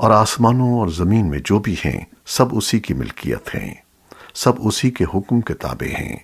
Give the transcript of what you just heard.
اور آسمانوں اور زمین میں جو بھی ہیں، سب اسی کی ملکیت ہیں۔ سب اسی کے حکم کے تابع ہیں۔